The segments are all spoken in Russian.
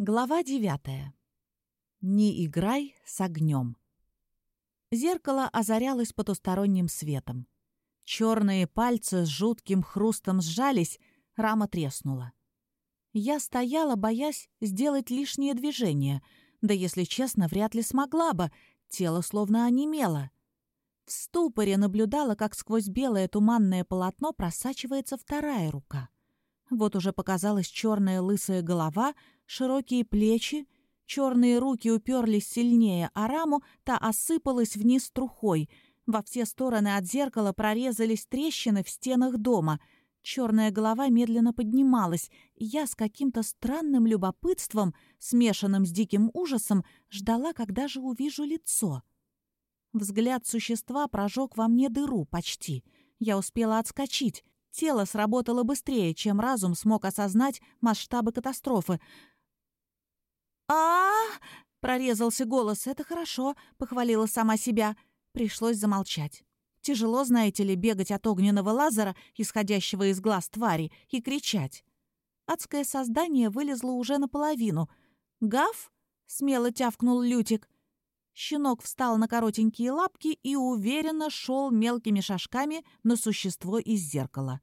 Глава девятая. Не играй с огнем. Зеркало озарялось потусторонним светом. Черные пальцы с жутким хрустом сжались, рама треснула. Я стояла, боясь сделать лишнее движение, да, если честно, вряд ли смогла бы, тело словно онемело. В ступоре наблюдала, как сквозь белое туманное полотно просачивается вторая рука. Вот уже показалась черная лысая голова — широкие плечи, черные руки уперлись сильнее, а раму та осыпалась вниз трухой. Во все стороны от зеркала прорезались трещины в стенах дома. Черная голова медленно поднималась, и я с каким-то странным любопытством, смешанным с диким ужасом, ждала, когда же увижу лицо. Взгляд существа прожег во мне дыру почти. Я успела отскочить. Тело сработало быстрее, чем разум смог осознать масштабы катастрофы а прорезался голос. «Это хорошо», — похвалила сама себя. Пришлось замолчать. Тяжело, знаете ли, бегать от огненного лазера, исходящего из глаз твари, и кричать. Адское создание вылезло уже наполовину. «Гав?» — смело тявкнул Лютик. Щенок встал на коротенькие лапки и уверенно шел мелкими шажками на существо из зеркала.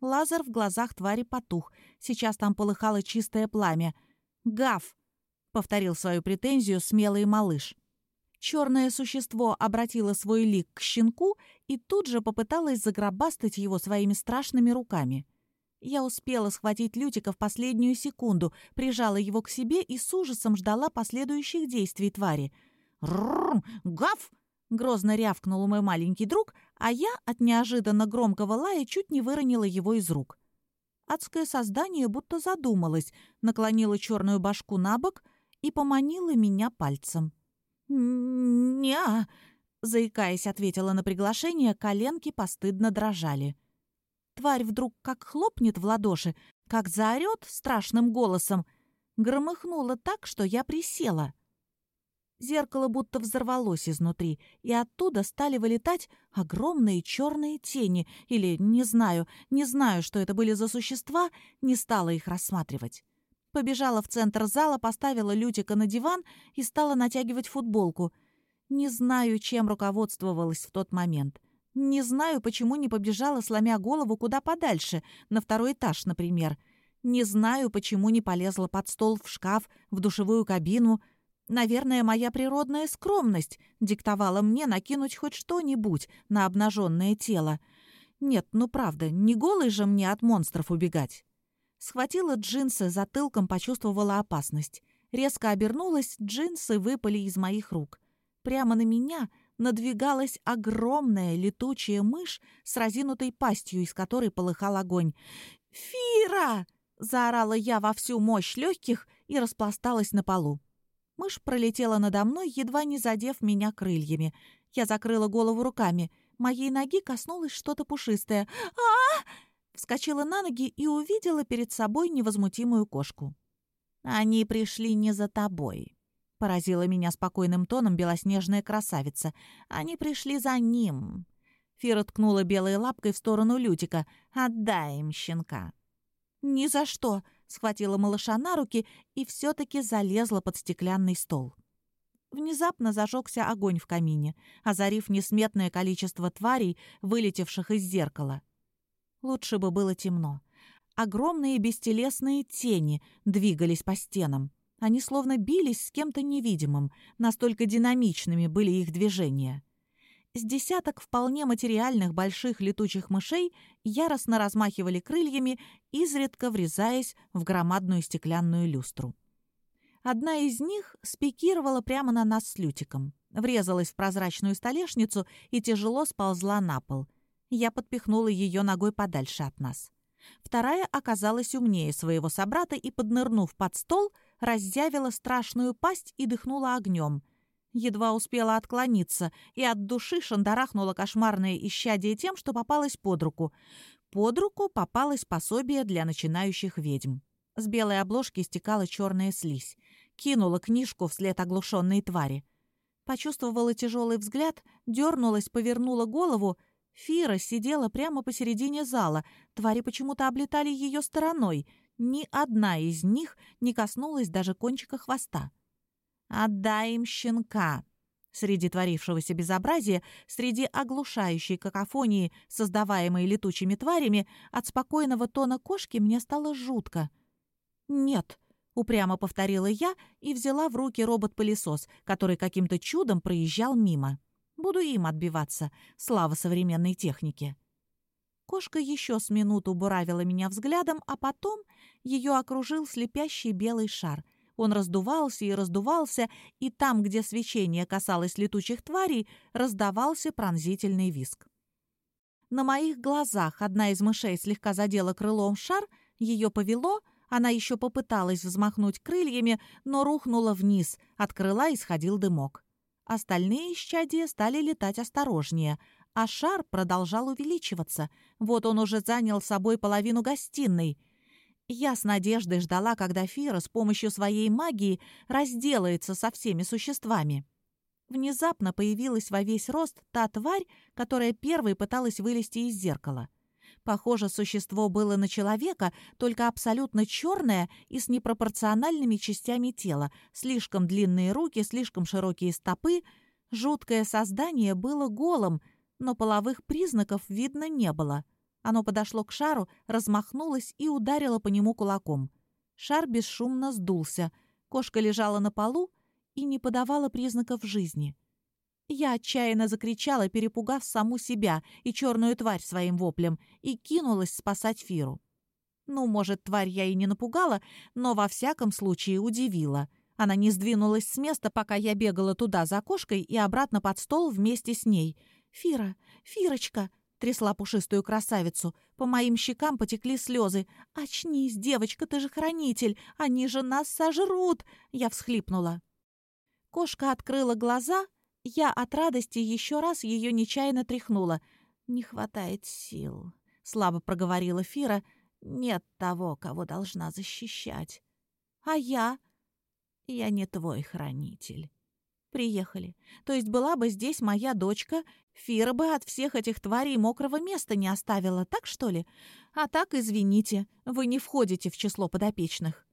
Лазер в глазах твари потух. Сейчас там полыхало чистое пламя. «Гав!» Повторил свою претензию смелый малыш. Черное существо обратило свой лик к щенку и тут же попыталось загробастать его своими страшными руками. Я успела схватить Лютика в последнюю секунду, прижала его к себе и с ужасом ждала последующих действий твари. «Рррр! Гав!» — грозно рявкнул мой маленький друг, а я от неожиданно громкого лая чуть не выронила его из рук. Адское создание будто задумалось, наклонило черную башку на бок — и поманила меня пальцем. «Не-а», заикаясь, ответила на приглашение, коленки постыдно дрожали. Тварь вдруг как хлопнет в ладоши, как заорет страшным голосом, громыхнула так, что я присела. Зеркало будто взорвалось изнутри, и оттуда стали вылетать огромные черные тени, или, не знаю, не знаю, что это были за существа, не стала их рассматривать. Побежала в центр зала, поставила Лютика на диван и стала натягивать футболку. Не знаю, чем руководствовалась в тот момент. Не знаю, почему не побежала, сломя голову куда подальше, на второй этаж, например. Не знаю, почему не полезла под стол, в шкаф, в душевую кабину. Наверное, моя природная скромность диктовала мне накинуть хоть что-нибудь на обнаженное тело. Нет, ну правда, не голый же мне от монстров убегать. Схватила джинсы, затылком почувствовала опасность. Резко обернулась, джинсы выпали из моих рук. Прямо на меня надвигалась огромная летучая мышь с разинутой пастью, из которой полыхал огонь. «Фира!» — заорала я во всю мощь легких и распласталась на полу. Мышь пролетела надо мной, едва не задев меня крыльями. Я закрыла голову руками. Моей ноги коснулось что-то пушистое. а, -а, -а вскочила на ноги и увидела перед собой невозмутимую кошку. «Они пришли не за тобой», — поразила меня спокойным тоном белоснежная красавица. «Они пришли за ним». Фира ткнула белой лапкой в сторону Лютика. «Отдай им щенка». «Ни за что!» — схватила малыша на руки и все-таки залезла под стеклянный стол. Внезапно зажегся огонь в камине, озарив несметное количество тварей, вылетевших из зеркала. Лучше бы было темно. Огромные бестелесные тени двигались по стенам. Они словно бились с кем-то невидимым, настолько динамичными были их движения. С десяток вполне материальных больших летучих мышей яростно размахивали крыльями, изредка врезаясь в громадную стеклянную люстру. Одна из них спикировала прямо на нас с Лютиком, врезалась в прозрачную столешницу и тяжело сползла на пол. Я подпихнула ее ногой подальше от нас. Вторая оказалась умнее своего собрата и, поднырнув под стол, разъявила страшную пасть и дыхнула огнем. Едва успела отклониться и от души шандарахнула кошмарное исчадие тем, что попалось под руку. Под руку попалось пособие для начинающих ведьм. С белой обложки стекала черная слизь. Кинула книжку вслед оглушенной твари. Почувствовала тяжелый взгляд, дернулась, повернула голову Фира сидела прямо посередине зала. Твари почему-то облетали ее стороной. Ни одна из них не коснулась даже кончика хвоста. «Отдай им щенка!» Среди творившегося безобразия, среди оглушающей какофонии, создаваемой летучими тварями, от спокойного тона кошки мне стало жутко. «Нет», — упрямо повторила я и взяла в руки робот-пылесос, который каким-то чудом проезжал мимо. Буду им отбиваться, слава современной технике. Кошка еще с минуту буравила меня взглядом, а потом ее окружил слепящий белый шар — он раздувался и раздувался, и там, где свечение касалось летучих тварей, раздавался пронзительный виск. На моих глазах одна из мышей слегка задела крылом шар, ее повело, она еще попыталась взмахнуть крыльями, но рухнула вниз, от крыла исходил дымок. Остальные исчадия стали летать осторожнее, а шар продолжал увеличиваться. Вот он уже занял собой половину гостиной. Я с надеждой ждала, когда Фира с помощью своей магии разделается со всеми существами. Внезапно появилась во весь рост та тварь, которая первой пыталась вылезти из зеркала. Похоже, существо было на человека, только абсолютно черное и с непропорциональными частями тела, слишком длинные руки, слишком широкие стопы. Жуткое создание было голым, но половых признаков видно не было — оно подошло к шару, размахнулось и ударило по нему кулаком. Шар бесшумно сдулся. Кошка лежала на полу и не подавала признаков жизни. Я отчаянно закричала, перепугав саму себя и черную тварь своим воплем, и кинулась спасать Фиру. Ну, может, тварь я и не напугала, но во всяком случае удивила. Она не сдвинулась с места, пока я бегала туда за кошкой и обратно под стол вместе с ней. «Фира! Фирочка!» Трясла пушистую красавицу. По моим щекам потекли слезы. «Очнись, девочка, ты же хранитель! Они же нас сожрут!» Я всхлипнула. Кошка открыла глаза. Я от радости еще раз ее нечаянно тряхнула. «Не хватает сил», — слабо проговорила Фира. «Нет того, кого должна защищать». «А я?» «Я не твой хранитель». Приехали. То есть была бы здесь моя дочка, Фира бы от всех этих тварей мокрого места не оставила, так что ли? А так, извините, вы не входите в число подопечных.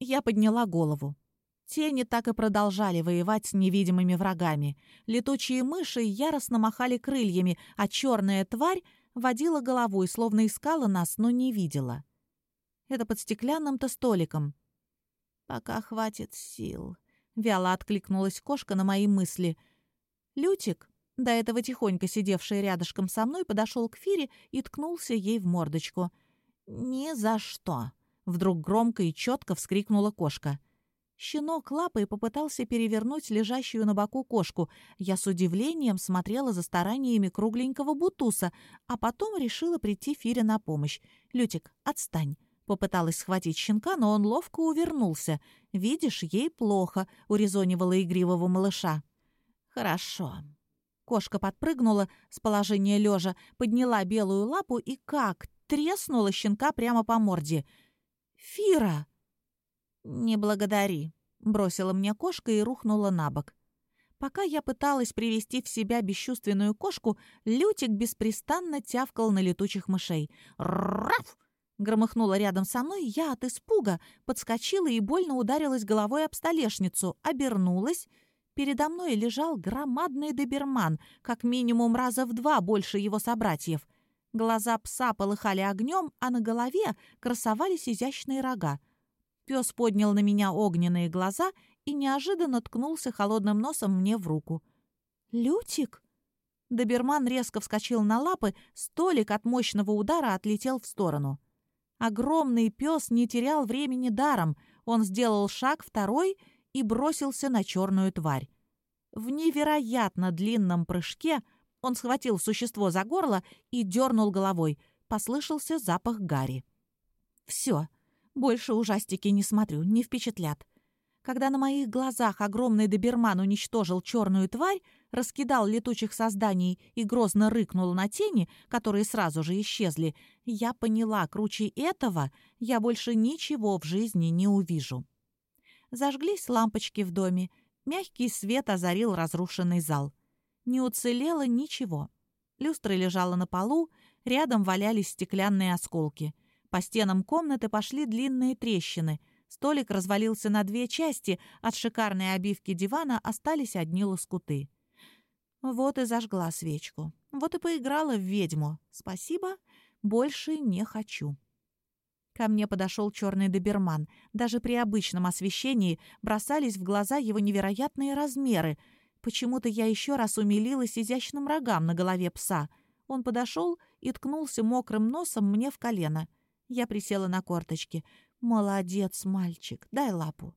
Я подняла голову. Тени так и продолжали воевать с невидимыми врагами. Летучие мыши яростно махали крыльями, а черная тварь водила головой, словно искала нас, но не видела. Это под стеклянным-то столиком. «Пока хватит сил», Вяло откликнулась кошка на мои мысли. Лютик, до этого тихонько сидевший рядышком со мной, подошел к Фире и ткнулся ей в мордочку. «Ни за что!» — вдруг громко и четко вскрикнула кошка. Щенок лапой попытался перевернуть лежащую на боку кошку. Я с удивлением смотрела за стараниями кругленького бутуса, а потом решила прийти Фире на помощь. «Лютик, отстань!» Попыталась схватить щенка, но он ловко увернулся. «Видишь, ей плохо», — урезонивала игривого малыша. «Хорошо». Кошка подпрыгнула с положения лежа, подняла белую лапу и как треснула щенка прямо по морде. «Фира!» «Не благодари», — бросила мне кошка и рухнула на бок. Пока я пыталась привести в себя бесчувственную кошку, Лютик беспрестанно тявкал на летучих мышей. «Раф!» Громыхнула рядом со мной, я от испуга подскочила и больно ударилась головой об столешницу, обернулась. Передо мной лежал громадный доберман, как минимум раза в два больше его собратьев. Глаза пса полыхали огнем, а на голове красовались изящные рога. Пес поднял на меня огненные глаза и неожиданно ткнулся холодным носом мне в руку. «Лютик?» Доберман резко вскочил на лапы, столик от мощного удара отлетел в сторону. Огромный пес не терял времени даром. Он сделал шаг второй и бросился на черную тварь. В невероятно длинном прыжке он схватил существо за горло и дернул головой. Послышался запах гари. «Все, больше ужастики не смотрю, не впечатлят. Когда на моих глазах огромный доберман уничтожил черную тварь, раскидал летучих созданий и грозно рыкнул на тени, которые сразу же исчезли, я поняла, круче этого я больше ничего в жизни не увижу. Зажглись лампочки в доме, мягкий свет озарил разрушенный зал. Не уцелело ничего. Люстра лежала на полу, рядом валялись стеклянные осколки. По стенам комнаты пошли длинные трещины. Столик развалился на две части, от шикарной обивки дивана остались одни лоскуты. Вот и зажгла свечку. Вот и поиграла в ведьму. Спасибо, больше не хочу. Ко мне подошел черный доберман. Даже при обычном освещении бросались в глаза его невероятные размеры. Почему-то я еще раз умилилась изящным рогам на голове пса. Он подошел и ткнулся мокрым носом мне в колено. Я присела на корточки. «Молодец, мальчик, дай лапу».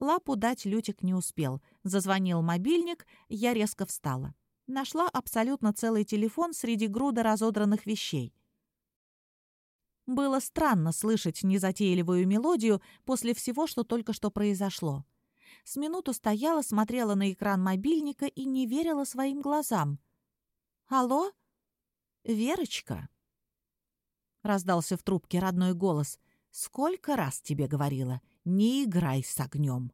Лапу дать Лютик не успел. Зазвонил мобильник, я резко встала. Нашла абсолютно целый телефон среди груда разодранных вещей. Было странно слышать незатейливую мелодию после всего, что только что произошло. С минуту стояла, смотрела на экран мобильника и не верила своим глазам. «Алло? Верочка?» Раздался в трубке родной голос. «Сколько раз тебе говорила, не играй с огнем!»